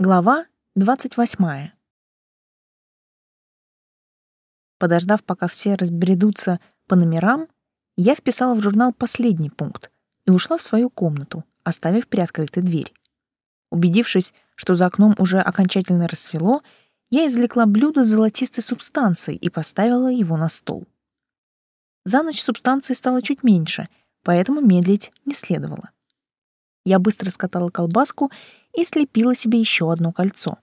Глава 28. Подождав, пока все разбредутся по номерам, я вписала в журнал последний пункт и ушла в свою комнату, оставив приоткрытой дверь. Убедившись, что за окном уже окончательно рассвело, я извлекла блюдо с золотистой субстанцией и поставила его на стол. За ночь субстанции стало чуть меньше, поэтому медлить не следовало. Я быстро скатала колбаску и слепила себе еще одно кольцо.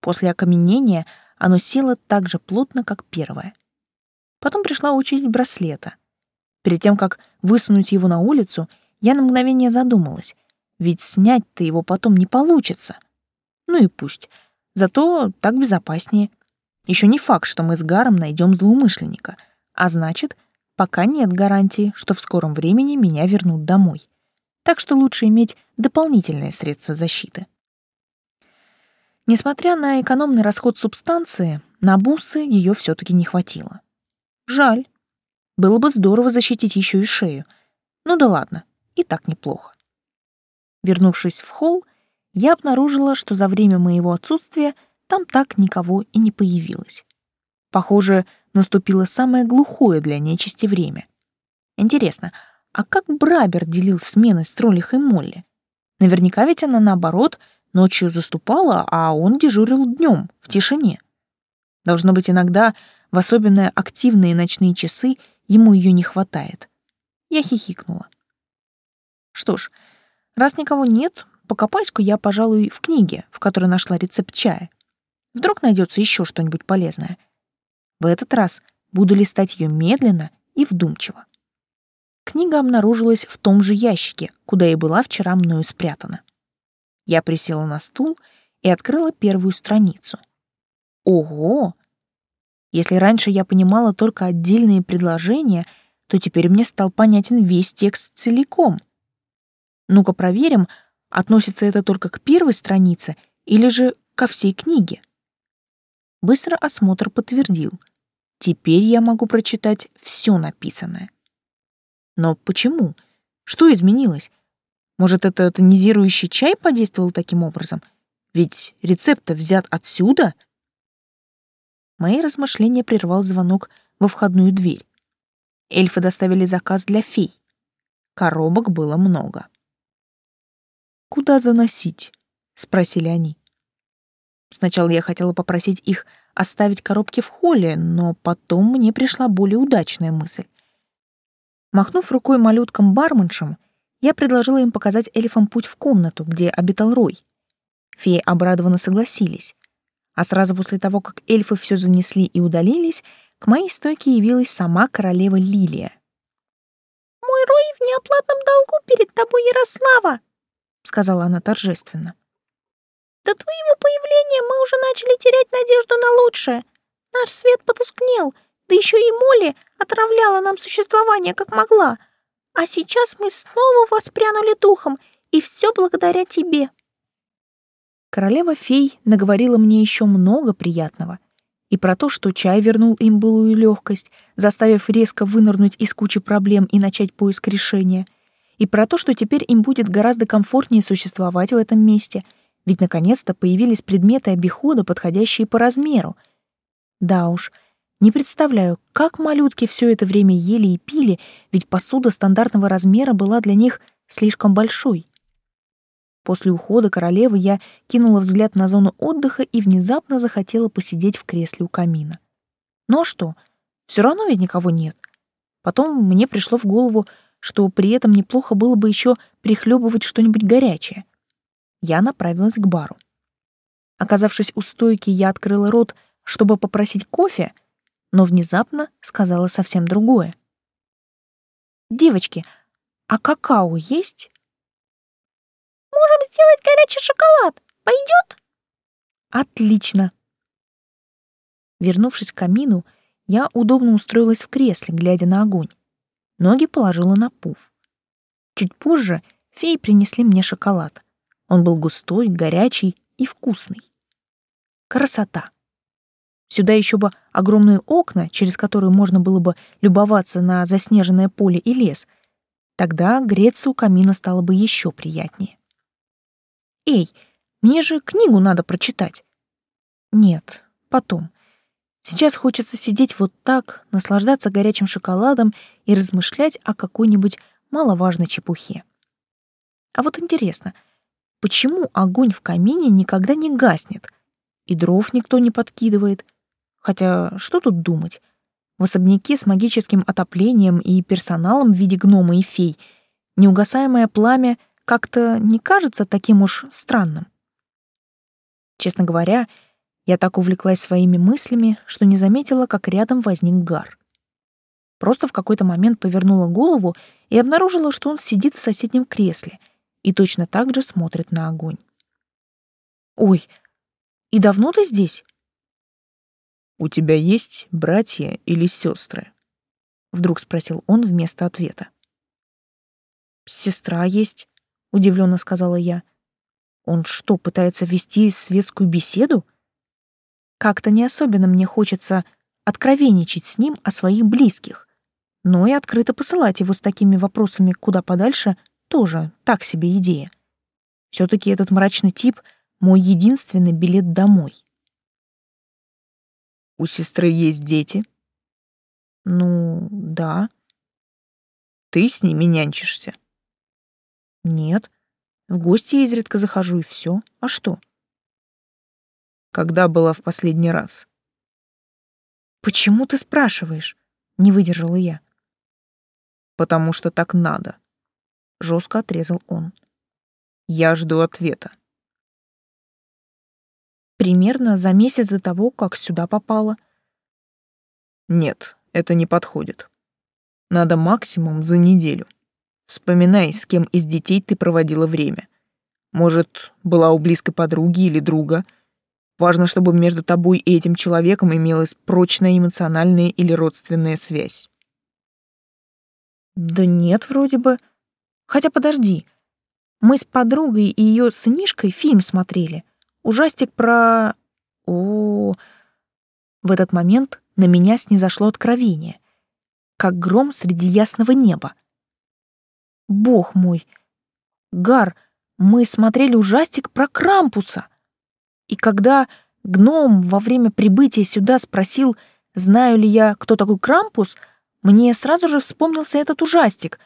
После окаменения оно село так же плотно, как первое. Потом пришла очередь браслета. Перед тем, как высунуть его на улицу, я на мгновение задумалась, ведь снять-то его потом не получится. Ну и пусть. Зато так безопаснее. Еще не факт, что мы с Гаром найдем злоумышленника, а значит, пока нет гарантии, что в скором времени меня вернут домой так что лучше иметь дополнительные средства защиты. Несмотря на экономный расход субстанции, на бусы ее все-таки не хватило. Жаль. Было бы здорово защитить еще и шею. Ну да ладно, и так неплохо. Вернувшись в холл, я обнаружила, что за время моего отсутствия там так никого и не появилось. Похоже, наступило самое глухое для нечисти время. Интересно, а как Брабер делил смены с Троллих и Молли? Наверняка ведь она, наоборот, ночью заступала, а он дежурил днем, в тишине. Должно быть, иногда, в особенно активные ночные часы, ему ее не хватает. Я хихикнула. Что ж, раз никого нет, покопаюсь-ка я, пожалуй, в книге, в которой нашла рецепт чая. Вдруг найдется еще что-нибудь полезное. В этот раз буду листать ее медленно и вдумчиво. Книга обнаружилась в том же ящике, куда и была вчера мною спрятана. Я присела на стул и открыла первую страницу. Ого! Если раньше я понимала только отдельные предложения, то теперь мне стал понятен весь текст целиком. Ну-ка проверим, относится это только к первой странице или же ко всей книге. Быстро осмотр подтвердил. Теперь я могу прочитать все написанное. Но почему? Что изменилось? Может, это тонизирующий чай подействовал таким образом? Ведь рецепт взят отсюда? Мои размышления прервал звонок во входную дверь. Эльфы доставили заказ для фей. Коробок было много. «Куда заносить?» — спросили они. Сначала я хотела попросить их оставить коробки в холле, но потом мне пришла более удачная мысль. Махнув рукой малюткам-барменшам, я предложила им показать эльфам путь в комнату, где обитал Рой. Феи обрадованно согласились. А сразу после того, как эльфы все занесли и удалились, к моей стойке явилась сама королева Лилия. «Мой Рой в неоплатном долгу перед тобой, Ярослава!» — сказала она торжественно. «До твоего появления мы уже начали терять надежду на лучшее. Наш свет потускнел, да еще и Молли отравляла нам существование как могла. А сейчас мы снова воспрянули духом, и все благодаря тебе. Королева фей наговорила мне еще много приятного. И про то, что чай вернул им былую легкость, заставив резко вынырнуть из кучи проблем и начать поиск решения. И про то, что теперь им будет гораздо комфортнее существовать в этом месте, ведь наконец-то появились предметы обихода, подходящие по размеру. Да уж, не представляю, как малютки все это время ели и пили, ведь посуда стандартного размера была для них слишком большой. После ухода королевы я кинула взгляд на зону отдыха и внезапно захотела посидеть в кресле у камина. Ну а что? Все равно ведь никого нет. Потом мне пришло в голову, что при этом неплохо было бы еще прихлебывать что-нибудь горячее. Я направилась к бару. Оказавшись у стойки, я открыла рот, чтобы попросить кофе — но внезапно сказала совсем другое. «Девочки, а какао есть?» «Можем сделать горячий шоколад. Пойдет?» «Отлично!» Вернувшись к камину, я удобно устроилась в кресле, глядя на огонь. Ноги положила на пуф. Чуть позже феи принесли мне шоколад. Он был густой, горячий и вкусный. Красота! Сюда еще бы огромные окна, через которые можно было бы любоваться на заснеженное поле и лес. Тогда греться у камина стало бы еще приятнее. «Эй, Мне же книгу надо прочитать. Нет, потом. Сейчас хочется сидеть вот так, наслаждаться горячим шоколадом и размышлять о какой-нибудь маловажной чепухе. А вот интересно, почему огонь в камине никогда не гаснет, и дров никто не подкидывает? Хотя что тут думать? В особняке с магическим отоплением и персоналом в виде гнома и фей неугасаемое пламя как-то не кажется таким уж странным. Честно говоря, я так увлеклась своими мыслями, что не заметила, как рядом возник Гар. Просто в какой-то момент повернула голову и обнаружила, что он сидит в соседнем кресле и точно так же смотрит на огонь. «Ой, и давно ты здесь?» «У тебя есть братья или сестры?» — вдруг спросил он вместо ответа. «Сестра есть», — удивленно сказала я. «Он что, пытается вести светскую беседу?» Как-то не особенно мне хочется откровенничать с ним о своих близких, но и открыто посылать его с такими вопросами куда подальше тоже так себе идея. все таки этот мрачный тип — мой единственный билет домой. «У сестры есть дети?» «Ну, да». «Ты с ними нянчишься?» «Нет. В гости изредка захожу, и все. А что?» Когда была в последний раз? Почему ты спрашиваешь? Не выдержала я. Потому что так надо. Жестко отрезал он. Я жду ответа. Примерно за месяц до того, как сюда попала. Нет, это не подходит. Надо максимум за неделю. Вспоминай, с кем из детей ты проводила время. Может, была у близкой подруги или друга — Важно, чтобы между тобой и этим человеком имелась прочная эмоциональная или родственная связь. Да нет, вроде бы. Хотя подожди. Мы с подругой и ее сынишкой фильм смотрели. Ужастик про... О, В этот момент на меня снизошло откровение. Как гром среди ясного неба. Бог мой! Гар, мы смотрели ужастик про Крампуса. И когда гном во время прибытия сюда спросил, знаю ли я, кто такой Крампус, мне сразу же вспомнился этот ужастик.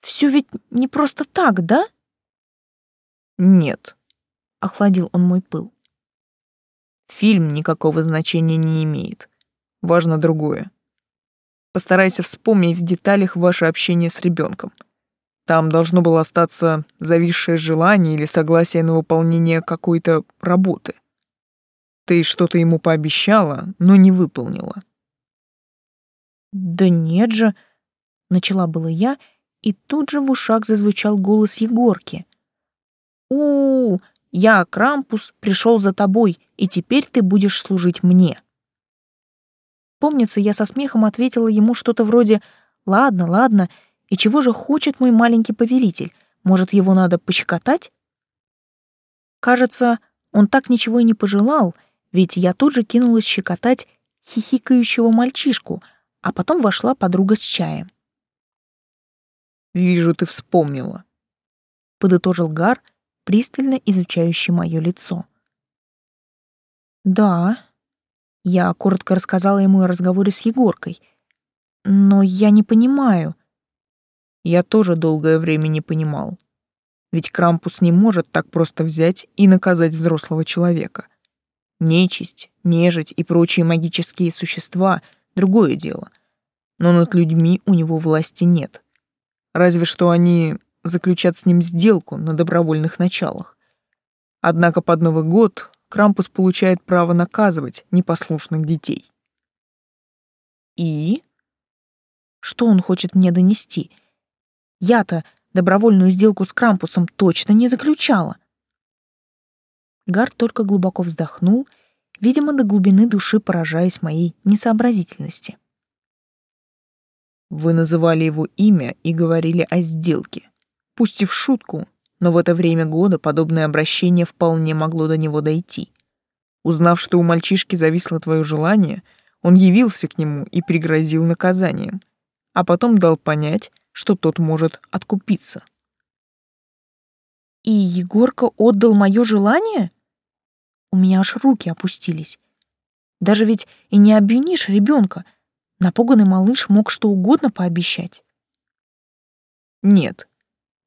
Все ведь не просто так, да? Нет, охладил он мой пыл. Фильм никакого значения не имеет. Важно другое. Постарайся вспомнить в деталях ваше общение с ребенком. Там должно было остаться зависшее желание или согласие на выполнение какой-то работы. Ты что-то ему пообещала, но не выполнила. Да нет же, начала было я, и тут же в ушах зазвучал голос Егорки. У, -у, -у я, Крампус, пришел за тобой, и теперь ты будешь служить мне. Помнится, я со смехом ответила ему что-то вроде «Ладно, ладно, и чего же хочет мой маленький повелитель? Может, его надо пощекотать?» Кажется, он так ничего и не пожелал, ведь я тут же кинулась щекотать хихикающего мальчишку, а потом вошла подруга с чаем. «Вижу, ты вспомнила», — подытожил Гар, пристально изучающий мое лицо. «Да», — я коротко рассказала ему о разговоре с Егоркой, «но я не понимаю». Я тоже долгое время не понимал. Ведь Крампус не может так просто взять и наказать взрослого человека. Нечисть, нежить и прочие магические существа — другое дело. Но над людьми у него власти нет. Разве что они заключат с ним сделку на добровольных началах. Однако под Новый год Крампус получает право наказывать непослушных детей. И? Что он хочет мне донести? Я-то добровольную сделку с Крампусом точно не заключала. Гар только глубоко вздохнул, видимо, до глубины души поражаясь моей несообразительности. Вы называли его имя и говорили о сделке. Пусть и в шутку, но в это время года подобное обращение вполне могло до него дойти. Узнав, что у мальчишки зависло твое желание, он явился к нему и пригрозил наказанием, а потом дал понять, что тот может откупиться. И Егорка отдал мое желание? У меня аж руки опустились. Даже ведь и не обвинишь ребенка. Напуганный малыш мог что угодно пообещать. Нет,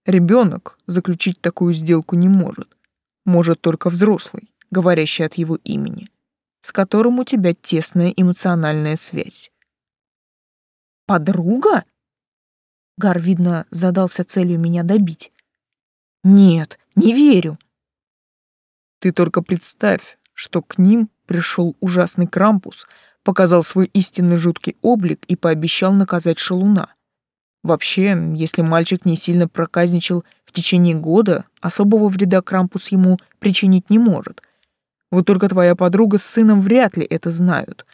ребенок заключить такую сделку не может. Может только взрослый, говорящий от его имени, с которым у тебя тесная эмоциональная связь. Подруга? Гар, видно, задался целью меня добить. Нет, не верю. Ты только представь, что к ним пришел ужасный Крампус, показал свой истинный жуткий облик и пообещал наказать шалуна. Вообще, если мальчик не сильно проказничал в течение года, особого вреда Крампус ему причинить не может. Вот только твоя подруга с сыном вряд ли это знают.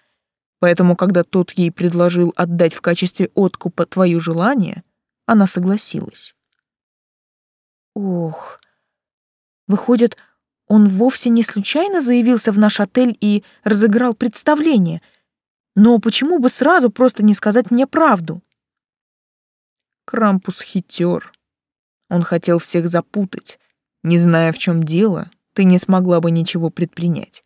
Поэтому, когда тот ей предложил отдать в качестве откупа твое желание, она согласилась. Ох, выходит, он вовсе не случайно заявился в наш отель и разыграл представление. Но почему бы сразу просто не сказать мне правду? Крампус хитер. Он хотел всех запутать. Не зная, в чем дело, ты не смогла бы ничего предпринять.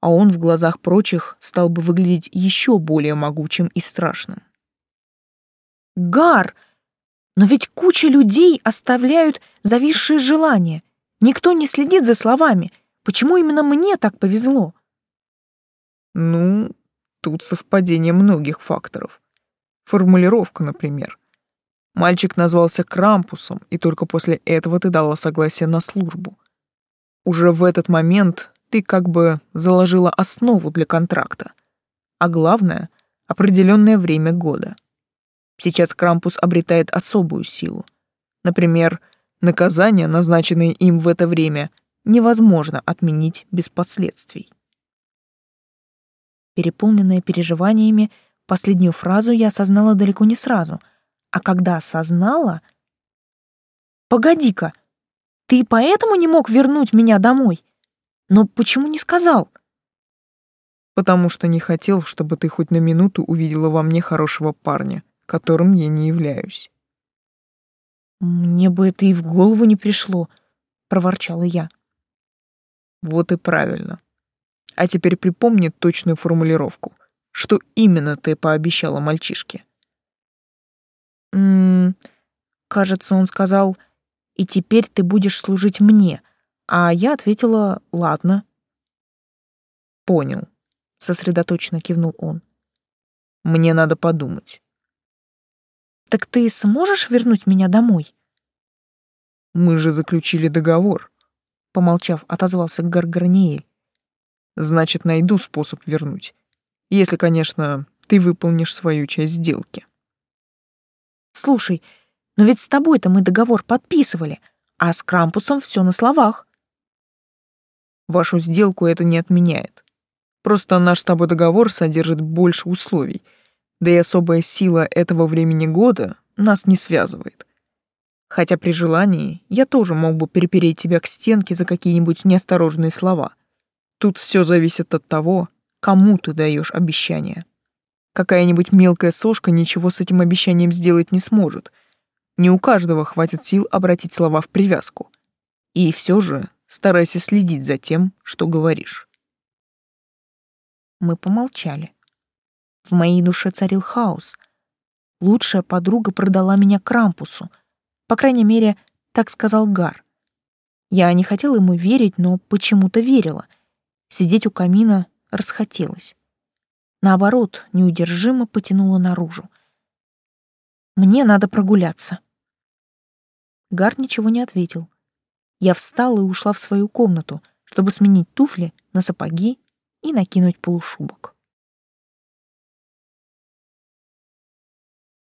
А он в глазах прочих стал бы выглядеть еще более могучим и страшным. Гар! Но ведь куча людей оставляют зависшие желания. Никто не следит за словами. Почему именно мне так повезло? Ну, тут совпадение многих факторов. Формулировка, например. Мальчик назвался Крампусом, и только после этого ты дала согласие на службу. Уже в этот момент ты как бы заложила основу для контракта. А главное — определенное время года. Сейчас Крампус обретает особую силу. Например, Наказания, назначенные им в это время, невозможно отменить без последствий. Переполненная переживаниями, последнюю фразу я осознала далеко не сразу, а когда осознала... «Погоди-ка, ты поэтому не мог вернуть меня домой? Но почему не сказал?» «Потому что не хотел, чтобы ты хоть на минуту увидела во мне хорошего парня, которым я не являюсь». Мне бы это и в голову не пришло, проворчала я. Вот и правильно. А теперь припомни точную формулировку. Что именно ты пообещала мальчишке? М -м, кажется, он сказал: "И теперь ты будешь служить мне". А я ответила: "Ладно". Понял, сосредоточенно кивнул он. Мне надо подумать. Так ты сможешь вернуть меня домой? Мы же заключили договор, помолчав, отозвался Гаргарниэль. Значит, найду способ вернуть. Если, конечно, ты выполнишь свою часть сделки. Слушай, но ведь с тобой-то мы договор подписывали, а с Крампусом все на словах. Вашу сделку это не отменяет. Просто наш с тобой договор содержит больше условий — да и особая сила этого времени года нас не связывает. Хотя при желании я тоже мог бы перепереть тебя к стенке за какие-нибудь неосторожные слова. Тут все зависит от того, кому ты даешь обещание. Какая-нибудь мелкая сошка ничего с этим обещанием сделать не сможет. Не у каждого хватит сил обратить слова в привязку. И все же старайся следить за тем, что говоришь. Мы помолчали. В моей душе царил хаос. Лучшая подруга продала меня Крампусу. По крайней мере, так сказал Гар. Я не хотела ему верить, но почему-то верила. Сидеть у камина расхотелось. Наоборот, неудержимо потянуло наружу. Мне надо прогуляться. Гар ничего не ответил. Я встала и ушла в свою комнату, чтобы сменить туфли на сапоги и накинуть полушубок.